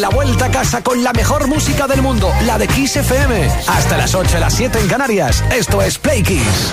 la vuelta a casa con la mejor música del mundo, la de Kiss FM. Hasta las 8, las 7 en Canarias. Esto es Play Kiss.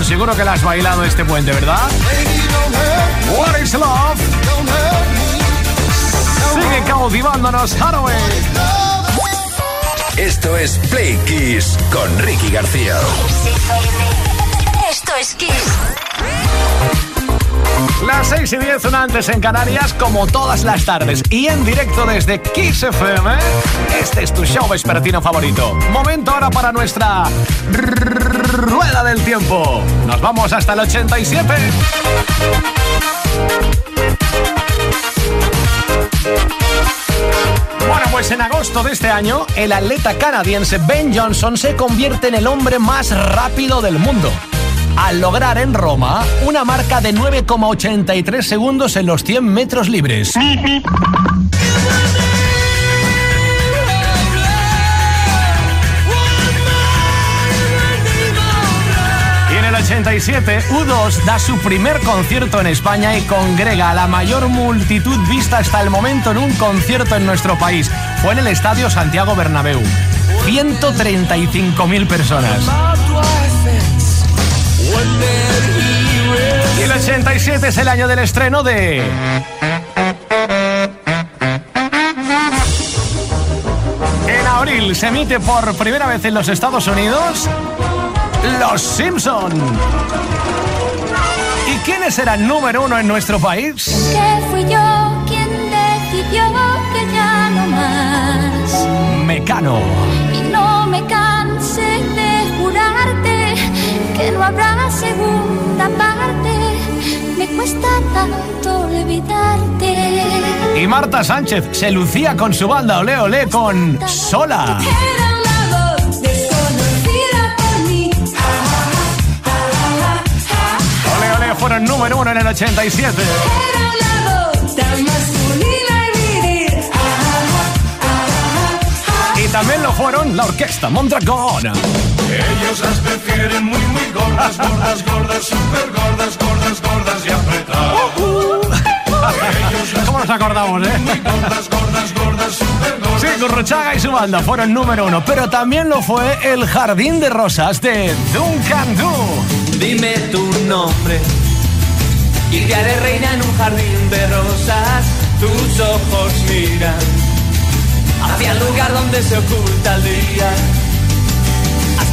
Seguro que la has bailado este puente, ¿verdad? 6 y 10, una antes en Canarias, como todas las tardes. Y en directo desde Kiss FM, este es tu show vespertino favorito. Momento ahora para nuestra rueda del tiempo. Nos vamos hasta el 87. Bueno, pues en agosto de este año, el atleta canadiense Ben Johnson se convierte en el hombre más rápido del mundo al lograr en Roma una marca de 9,83 segundos en los 100 metros libres. Y en el 87, U2 da su primer concierto en España y congrega a la mayor multitud vista hasta el momento en un concierto en nuestro país. Fue en el Estadio Santiago Bernabéu. 135.000 personas. Y el 87 es el año del estreno de... En abril se emite por primera vez en los Estados Unidos Los Simpson. ¿Y quiénes eran número uno en nuestro país? Que fui yo quien decidió que ya no más. Mecano. Y no me que no habrá segunda parte. Me cuesta tanto olvidarte. Y Marta Sánchez se lucía con su banda Ole Ole con Sola. Ole Ole fueron número uno en el 87. Era una voz tan masculina y viril. Y también lo fueron la orquesta Mondragón. Ellos las prefieren muy, muy gordas, gordas, gordas, super gordas, gordas, gordas y apretadas. ¿Cómo nos acordamos, eh? Gordas, gordas, gordas, super gordas. Sí, Gurruchaga y su banda fueron número uno, pero también lo fue el Jardín de Rosas de Duncan Du. Dime tu nombre y te haré reina en un jardín de rosas. Tus ojos miran hacia el lugar donde se oculta el día.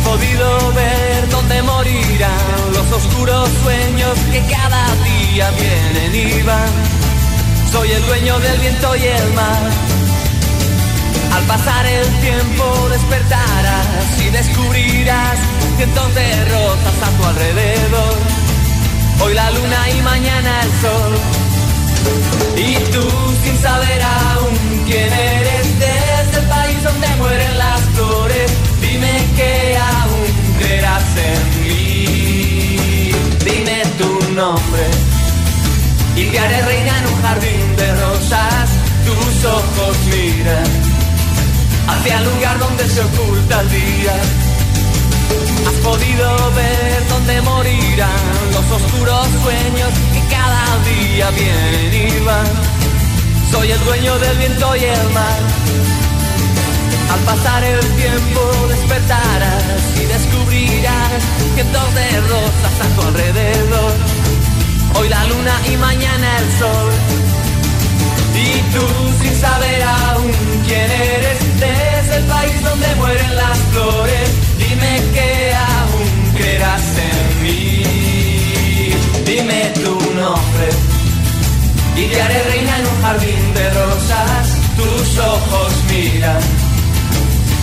Podido ver dónde morirán los oscuros sueños que cada día vienen y van. Soy el dueño del viento y el mar. Al pasar el tiempo despertarás y descubrirás cientos de rosas a tu alrededor. Hoy la luna y mañana el sol. Y tú sin saber aún quién eres desde el país donde mueren las flores. Dime que aún creerás en mí. Dime tu nombre y te haré reina en un jardín de rosas. Tus ojos miran hacia el lugar donde se oculta el día. Has podido ver dónde morirán los oscuros sueños que cada día vienen y van. Soy el dueño del viento y el mar. Al pasar el tiempo despertarás y descubrirás cientos de rosas a tu alrededor. Hoy la luna y mañana el sol. Y tú sin saber aún quién eres desde el país donde mueren las flores, dime que aún creerás en mí. Dime tu nombre y te haré reina en un jardín de rosas. Tus ojos miran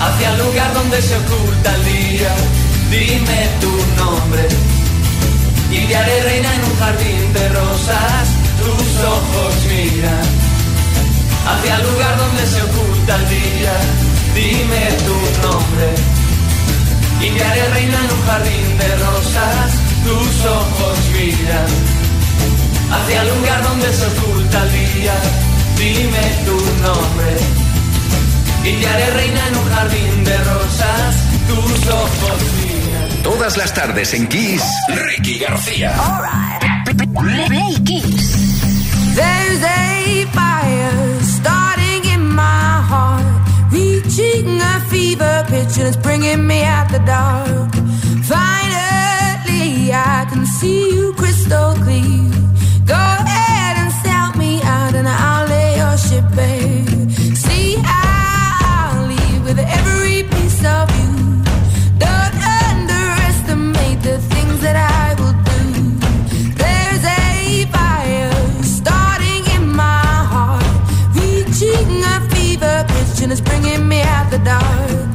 hacia el lugar donde se oculta el día. Dime tu nombre y reina en un jardín de rosas. Tus ojos miran hacia el lugar donde se oculta el día. Dime tu nombre y reina en un jardín de rosas. Tus ojos miran hacia el lugar donde se oculta el día. Dime tu nombre y reina en un jardín de rosas, tus ojos miran. Todas las tardes en Kiss, Ricky García. All right. Play Kiss. There's a fire starting in my heart, reaching a fever pitch and it's bringing me out the dark. Finally, I can see you crystal clear. and it's bringing me out the dark.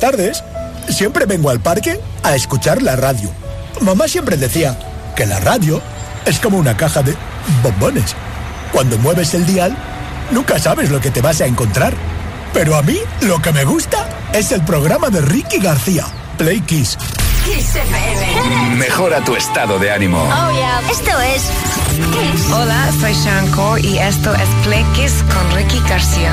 tardes siempre vengo al parque a escuchar la radio. Mamá siempre decía que la radio es como una caja de bombones. Cuando mueves el dial, nunca sabes lo que te vas a encontrar. Pero a mí lo que me gusta es el programa de Ricky García, Play Kiss. Kiss FM. Mejora tu estado de ánimo. Oh, yeah. Esto es Kiss. Hola, soy Shanko y esto es Play Kiss con Ricky García.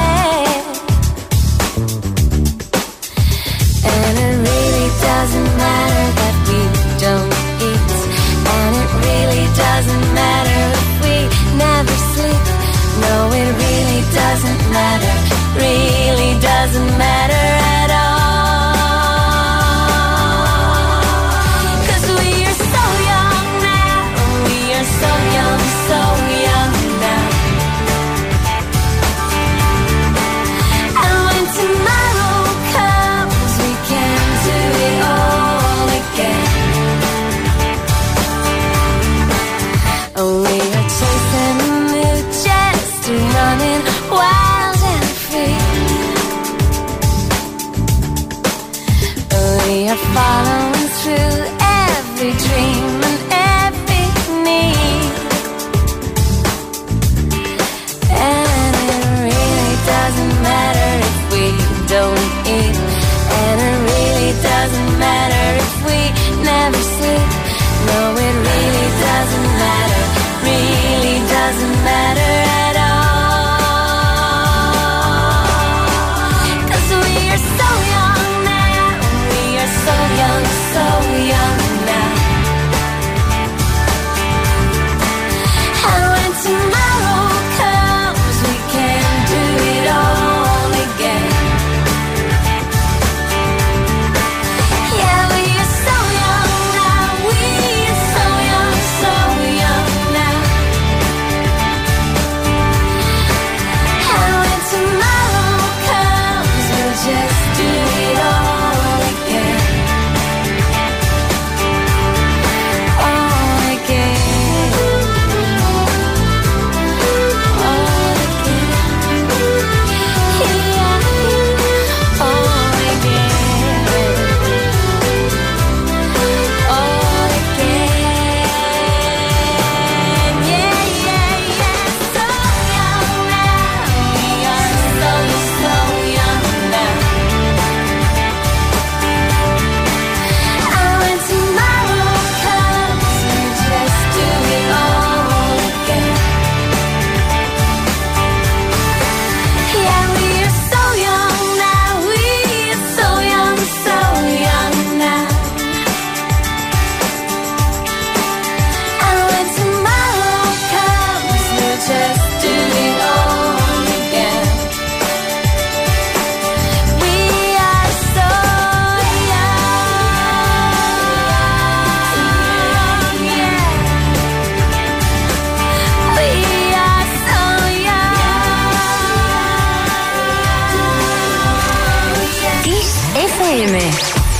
doesn't matter, really doesn't matter.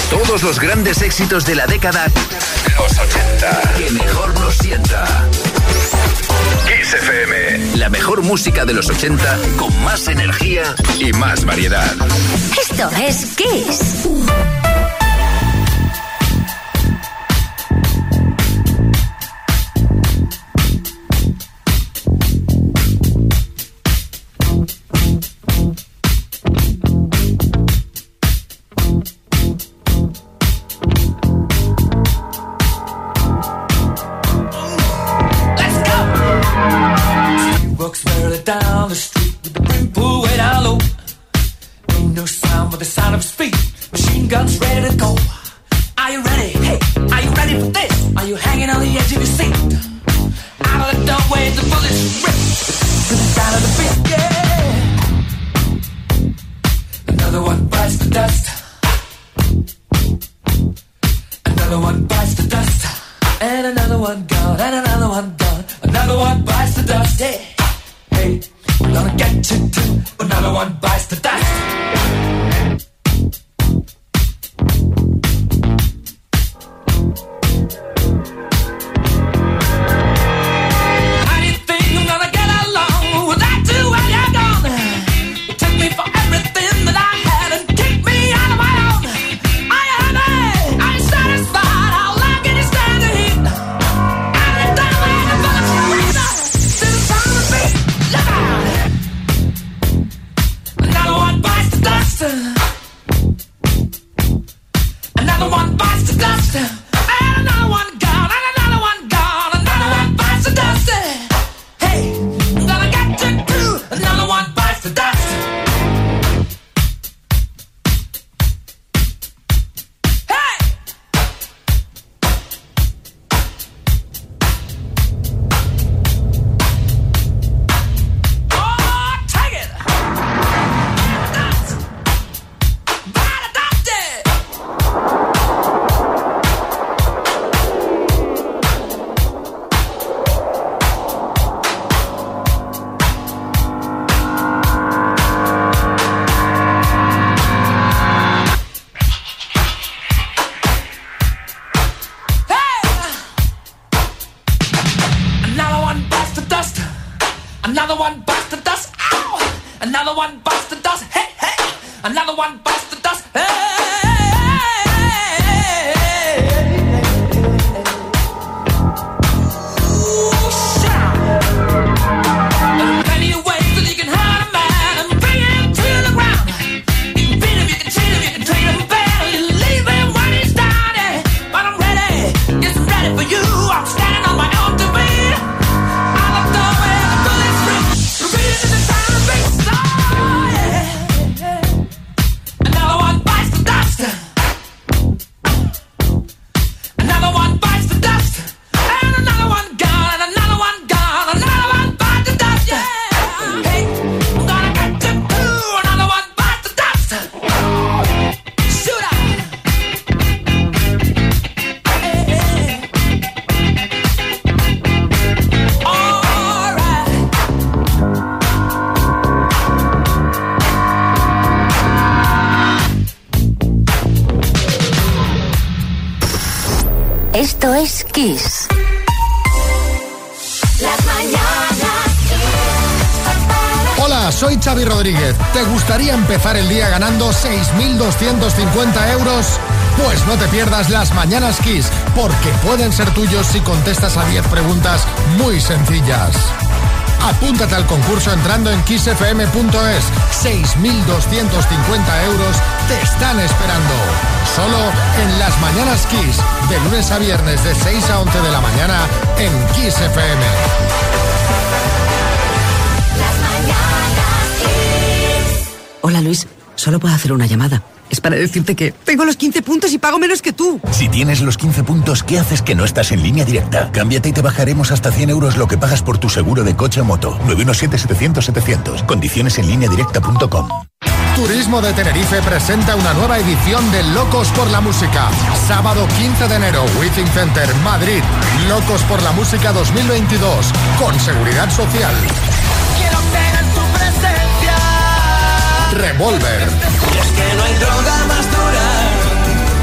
Todos los grandes éxitos de la década los 80. Que mejor nos sienta. Kiss FM. La mejor música de los 80 con más energía y más variedad. Esto es Kiss. Rodríguez. ¿Te gustaría empezar el día ganando 6.250 euros? Pues no te pierdas las Mañanas Kiss, porque pueden ser tuyos si contestas a 10 preguntas muy sencillas. Apúntate al concurso entrando en kissfm.es. 6.250 euros te están esperando. Solo en las Mañanas Kiss, de lunes a viernes de 6 a 11 de la mañana en Kiss FM. Hola Luis, solo puedo hacer una llamada. Es para decirte que tengo los 15 puntos y pago menos que tú. Si tienes los 15 puntos, ¿qué haces que no estás en línea directa? Cámbiate y te bajaremos hasta 100 euros lo que pagas por tu seguro de coche o moto. 917-700-700. Condiciones en línea directa.com. Turismo de Tenerife presenta una nueva edición de Locos por la Música. Sábado 15 de enero, Within Center, Madrid. Locos por la Música 2022. Con seguridad social. Revolver. Es que no hay droga más dura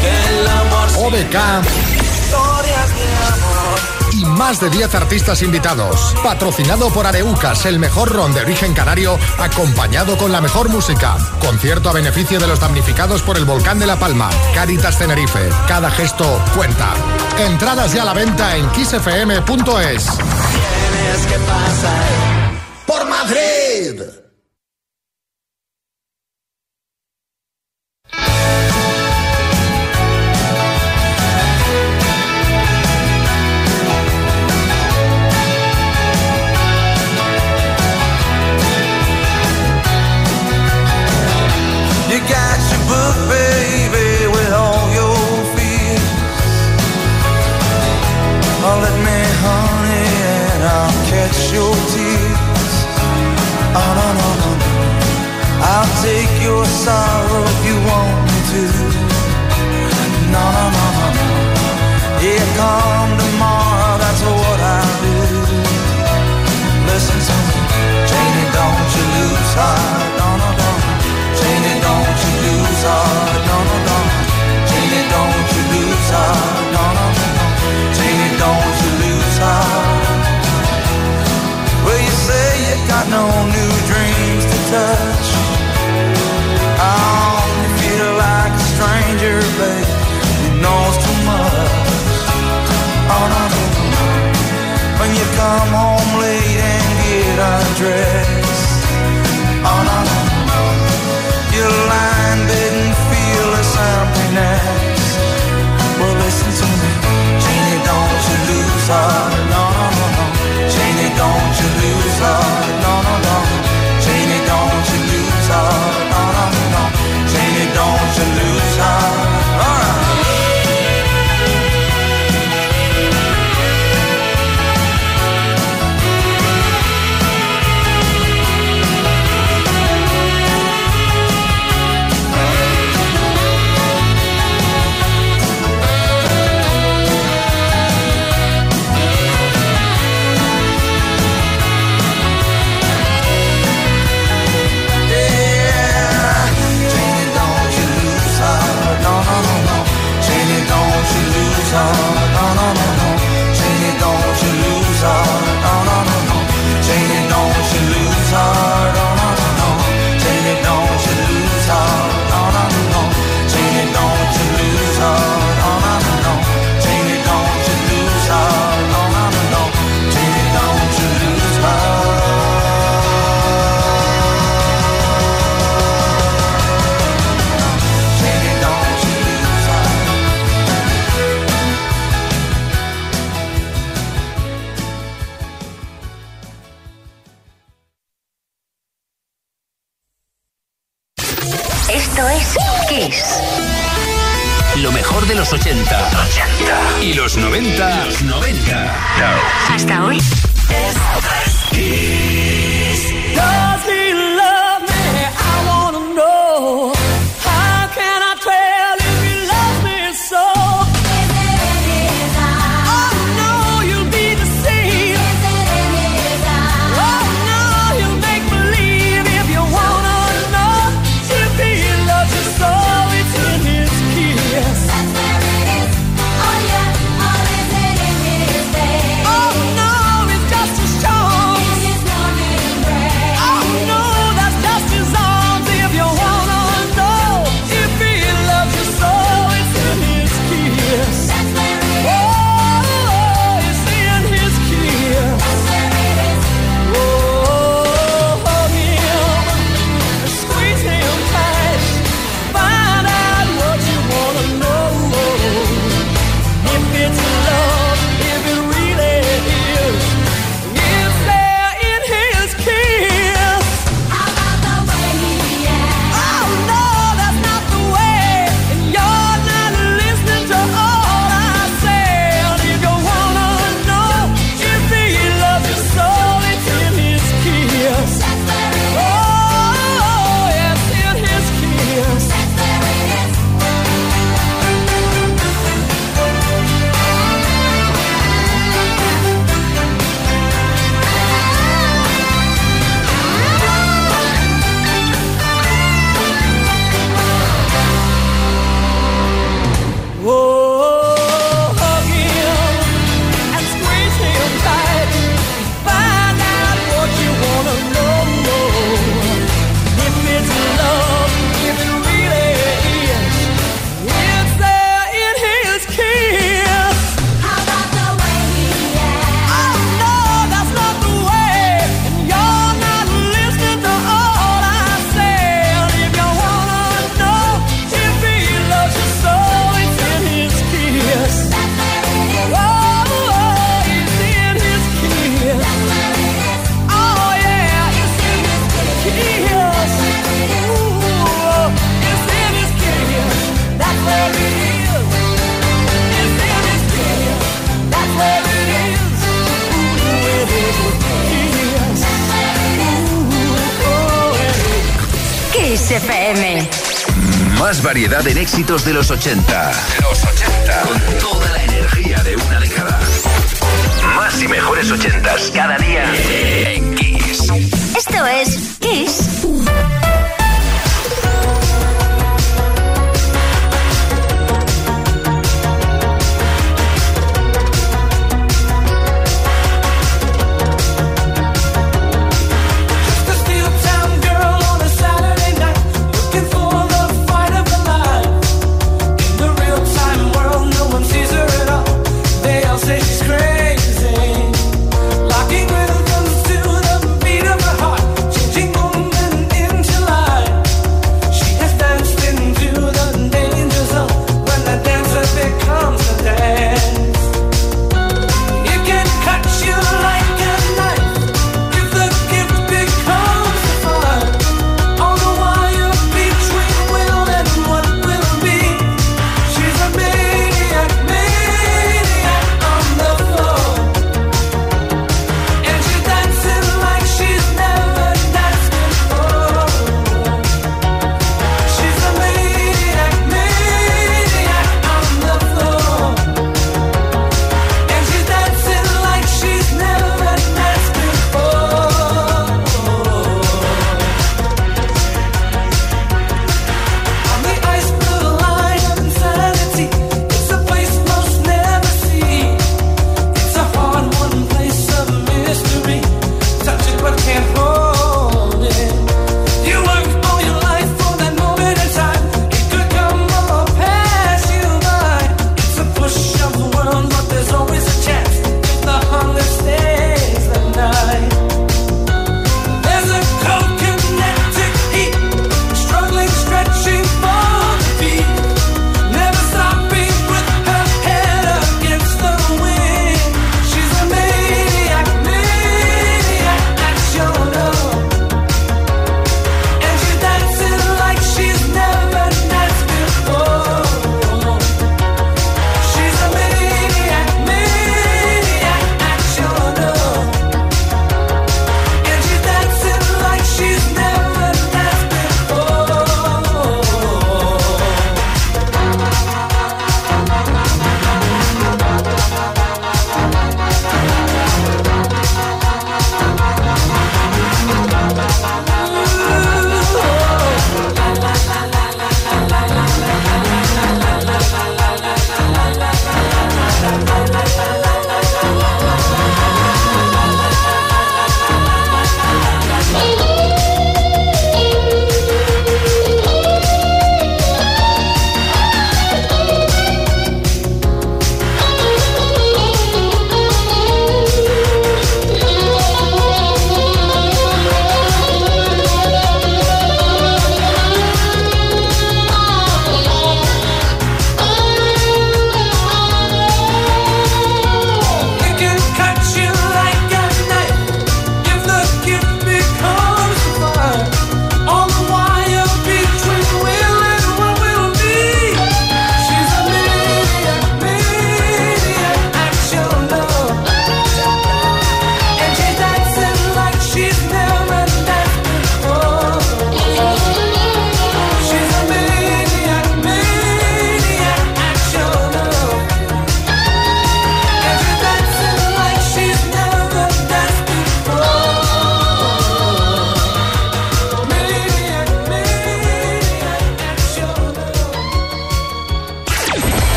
que el amor. OBK. De amor. y más de 10 artistas invitados. Patrocinado por Areucas, el mejor ron de origen canario, acompañado con la mejor música. Concierto a beneficio de los damnificados por el volcán de La Palma. Caritas Tenerife. Cada gesto cuenta. Entradas ya a la venta en kissfm.es. Tienes que pasar. ¡Por Madrid! bed Hasta hoy. variedad en éxitos de los 80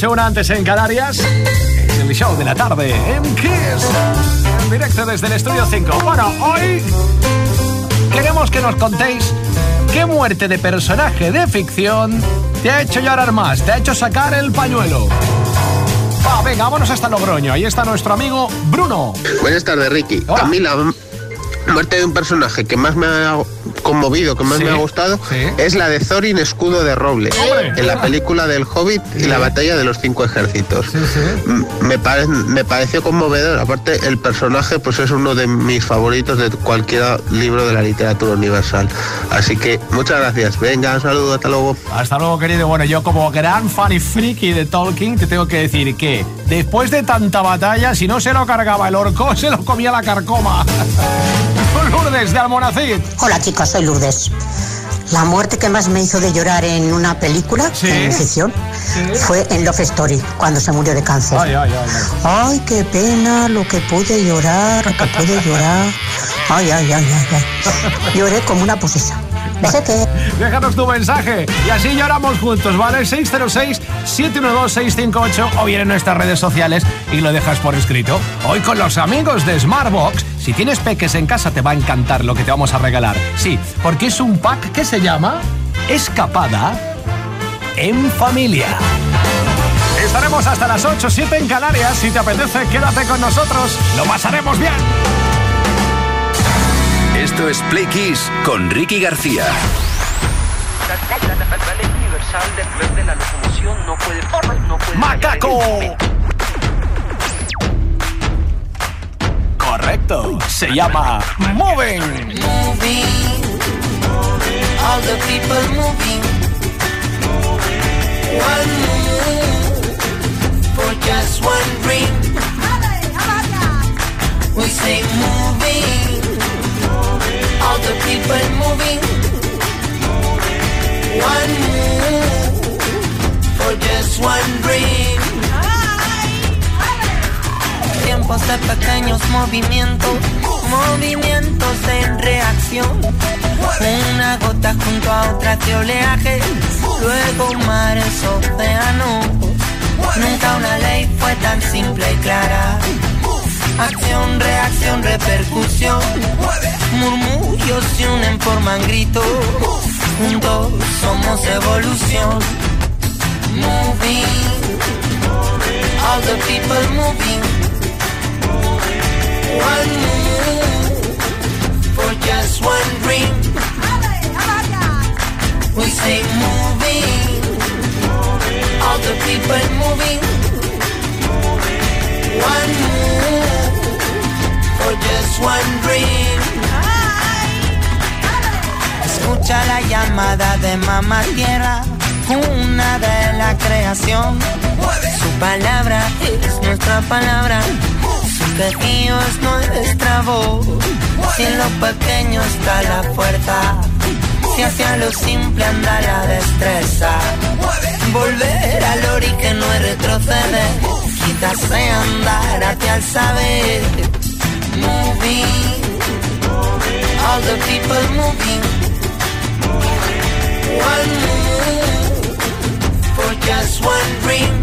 noche, una antes en Canarias. Es el show de la tarde en Kiss. En directo desde el estudio 5. Bueno, hoy queremos que nos contéis qué muerte de personaje de ficción te ha hecho llorar más, te ha hecho sacar el pañuelo. Venga, vámonos hasta Logroño. Ahí está nuestro amigo Bruno. Buenas tardes, Ricky. Hola. A muerte de un personaje que más me ha conmovido, que más me ha gustado, es la de Thorin Escudo de Roble, en la película del Hobbit y la batalla de los cinco ejércitos. Me, pare, pareció conmovedor, aparte el personaje pues es uno de mis favoritos de cualquier libro de la literatura universal. Así que muchas gracias, venga, un saludo, hasta luego. Hasta luego querido, bueno yo como gran fan y friki de Tolkien te tengo que decir que Después de tanta batalla, si no se lo cargaba el orco, se lo comía la carcoma. Lourdes de Almonacid. Hola chicos, soy Lourdes. La muerte que más me hizo de llorar en una película, en ficción, fue en Love Story, cuando se murió de cáncer. Ay, ay, ay. ay. Ay, qué pena lo que pude llorar, lo que pude llorar. Ay, ay, ay, ay, ay. Lloré como una posesa. Déjanos tu mensaje y así lloramos juntos, ¿vale? 606-712-658 o bien en nuestras redes sociales y lo dejas por escrito. Hoy con los amigos de Smartbox, si tienes peques en casa te va a encantar lo que te vamos a regalar. Sí, porque es un pack que se llama Escapada en Familia. Estaremos hasta las 8, 7 en Canarias. Si te apetece, quédate con nosotros. Lo pasaremos bien. Esto es Play Kiss con Ricky García. La ley universal después de la locomoción no puede, no puede ¡Macaco! Correcto. Se llama Moving. moving. All the people moving. One move for just one dream. We say moving. Moving. One move for just one dream. Tiempos de pequeños movimientos, movimientos en reacción. Una gota junto a otra que oleaje, luego mares, océanos. Nunca una ley fue tan simple y clara. Acción, reacción, repercusión. Murmullos se unen, forman gritos. Juntos somos evolución. Moving. All the people moving. One move for just one dream. We say moving. All the people moving. One move for just one dream. Escucha la llamada de mamá tierra, una de la creación. Su palabra es nuestra palabra. Su quejío es nuestra voz. Si en lo pequeño está la fuerza, si hacia lo simple anda la destreza. Volver al ori que no retroceder, quítase andar hacia el saber. Moving, all the people moving. One move for just one dream.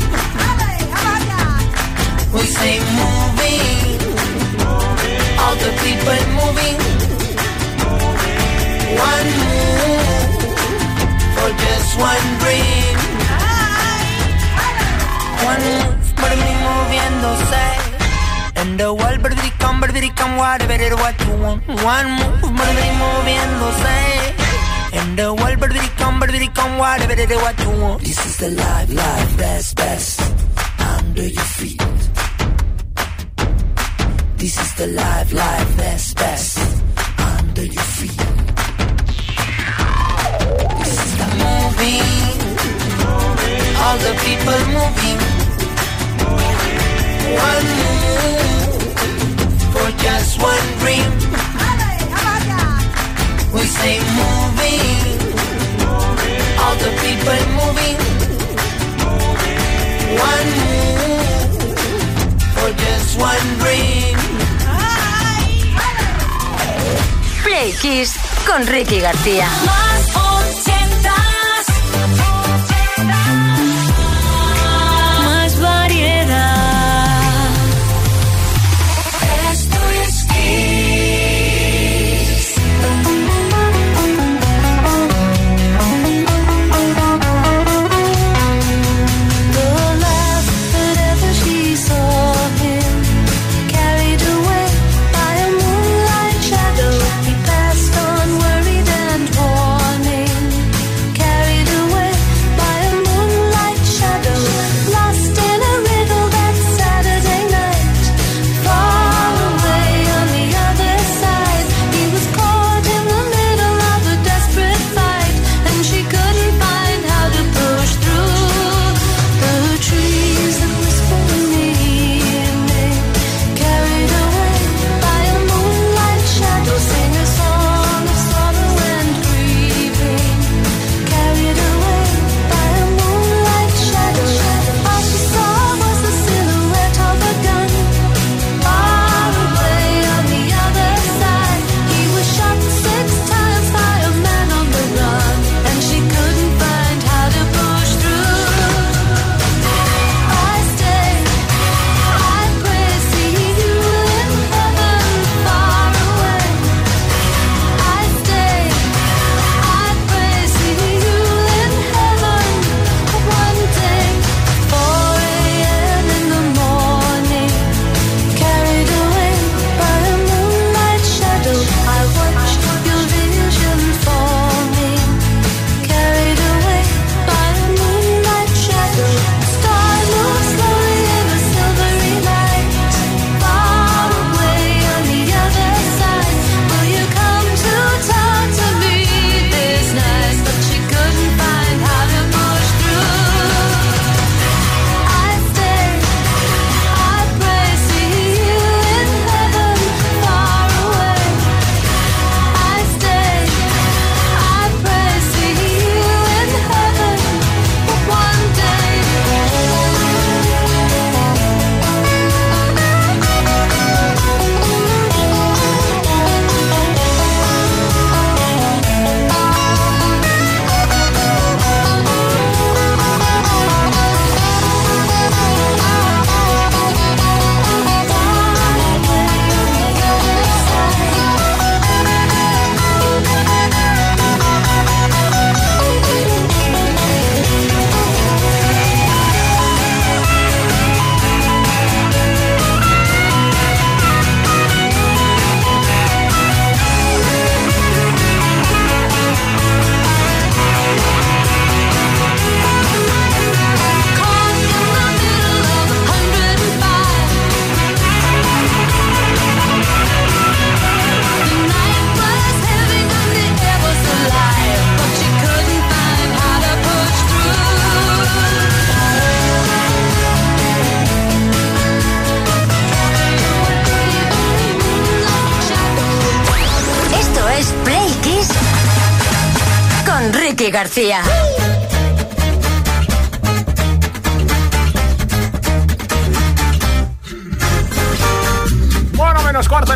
We say moving, all the people moving. One move for just one dream. One move, para mí moviéndose. And the world, baby, come, baby, come, whatever it what you want. One move, baby, moviéndose. And the world, baby, come, baby, come, whatever it what you want. This is the life, life, best, best. Under your feet. This is the life, life, best, best. Under your feet. This is the moving. All the people moving. One move for just one dream. We say moving. All the people moving. One move for just one dream. Play Kiss con Ricky García.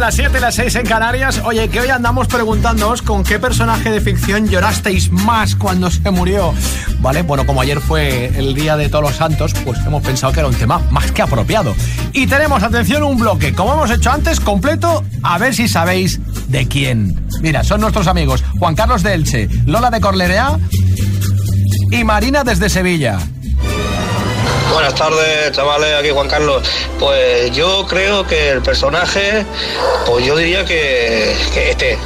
Las 7 y las 6 en Canarias. Oye, que hoy andamos preguntándoos con qué personaje de ficción llorasteis más cuando se murió. Vale, bueno, como ayer fue el Día de Todos los Santos, pues hemos pensado que era un tema más que apropiado. Y tenemos, atención, un bloque, como hemos hecho antes, completo, a ver si sabéis de quién. Mira, son nuestros amigos Juan Carlos de Elche, Lola de Corlerea y Marina desde Sevilla. Buenas tardes, chavales, aquí Juan Carlos. Pues yo creo que el personaje, pues yo diría que, que este.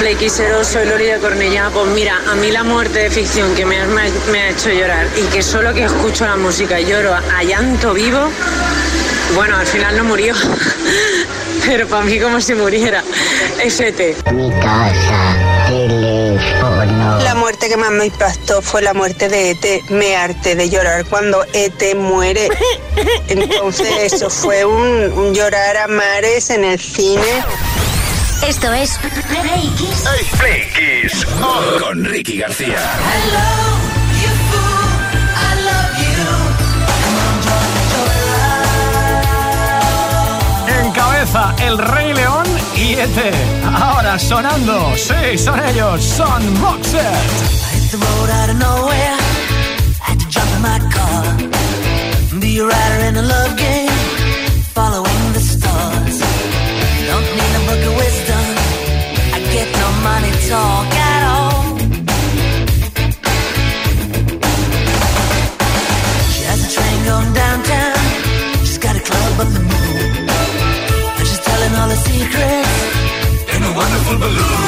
Playquisero, soy Lori de Cornellá. Pues mira, a mí la muerte de ficción que me ha, me ha- me ha hecho llorar y que solo que escucho la música lloro a llanto vivo, bueno, al final no murió, pero para mí como si muriera. ST. Mi casa, La muerte que más me impactó fue la muerte de ET. Me harté de llorar cuando ET muere. Entonces eso fue un, un llorar a mares en el cine. Esto es Play Kiss. Play Kiss con Ricky García. En cabeza, el Rey León Ahora sonando, sí, son ellos, son Roxette. hit the road out of nowhere. Had to jump in my car. Be a rider in a love game. Following the stars. Don't need a book of wisdom. I get no money talk In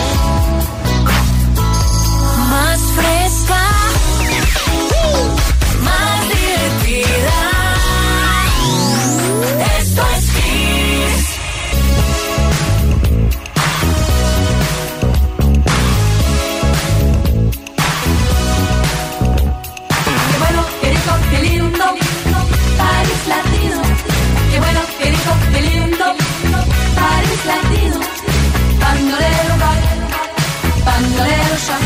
Bandolero va, bandolero ya,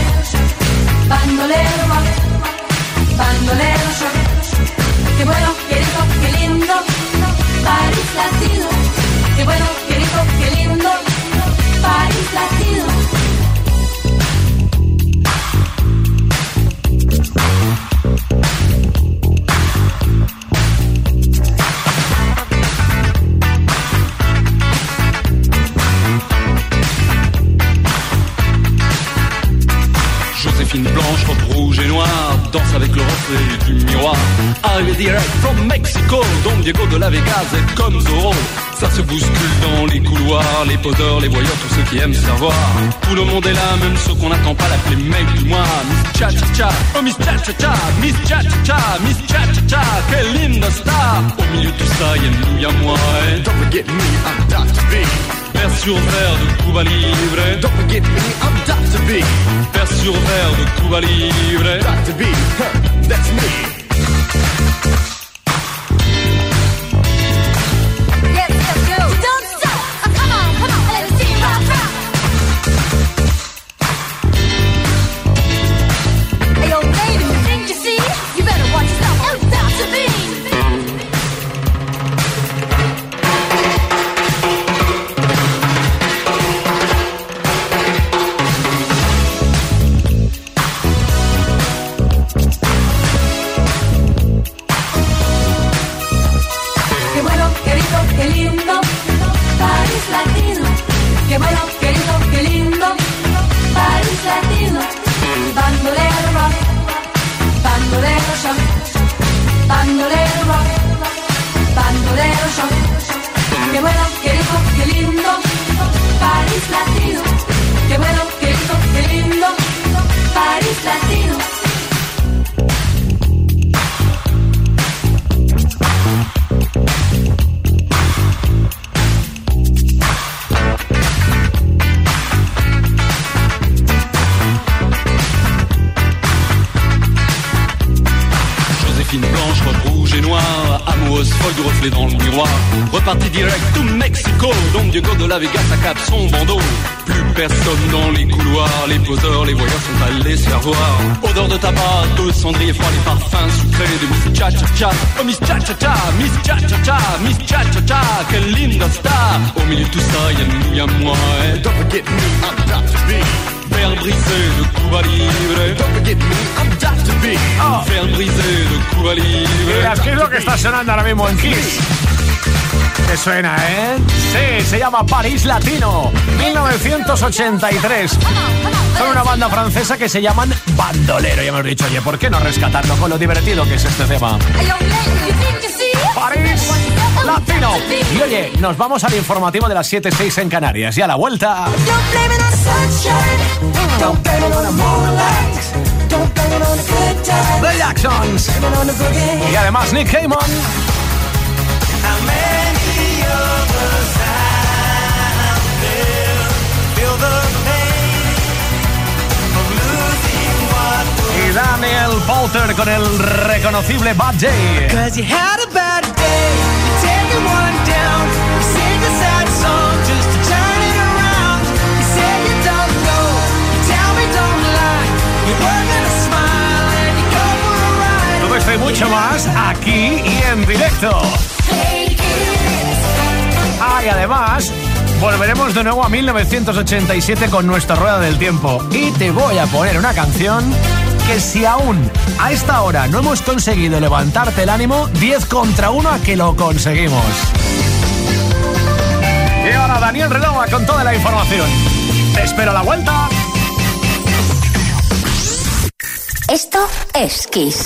bandolero va, bandolero ya. Qué bueno, qué rico, qué lindo, París latino. Qué bueno, qué rico, qué lindo, París latino. Direct from Mexico, Don Diego de la Vegas est comme Zorro. Ça se bouscule dans les couloirs, les poseurs, les voyeurs, tous ceux qui aiment savoir. Tout le monde est là, même ceux qu'on n'attend pas l'appeler mec du mois. Miss Cha Cha Cha, oh Miss Cha Cha Cha, Miss Cha Cha Cha, Miss Cha Cha Cha, quelle linda star. Au milieu de tout ça, y'a nous, y'a moi. Et don't forget me, I'm Dr. B. Vers sur verre de Cuba Libre. Don't forget me, I'm Dr. B. Vers sur verre de Cuba Libre. Tout ça, y'a nous, y'a moi. Et don't forget me, I'm Dr. B. Cuba Libre. Don't forget me, I'm Dr. B. Cuba Libre. Mira, ¿qué es lo que está sonando ahora mismo en Kiss? ¿Te suena, eh? Sí, se llama París Latino, 1983. Son una banda francesa que se llaman Bandolero. Ya hemos dicho, oye, ¿por qué no rescatarlo con lo divertido que es este tema? París Latino. Y oye, nos vamos al informativo de las 7.06 en Canarias. Y a la vuelta... The Jacksons. Y además Nick Cayman. How many of us out there feel the pain of losing what Y Daniel Poulter con el reconocible Bad J. esto y mucho más aquí y en directo. Ah, y además, volveremos de nuevo a 1987 con nuestra rueda del tiempo. Y te voy a poner una canción que si aún a esta hora no hemos conseguido levantarte el ánimo, 10 contra 1 a que lo conseguimos. Y ahora Daniel Relova con toda la información. Te espero a la vuelta. Esto es Kiss.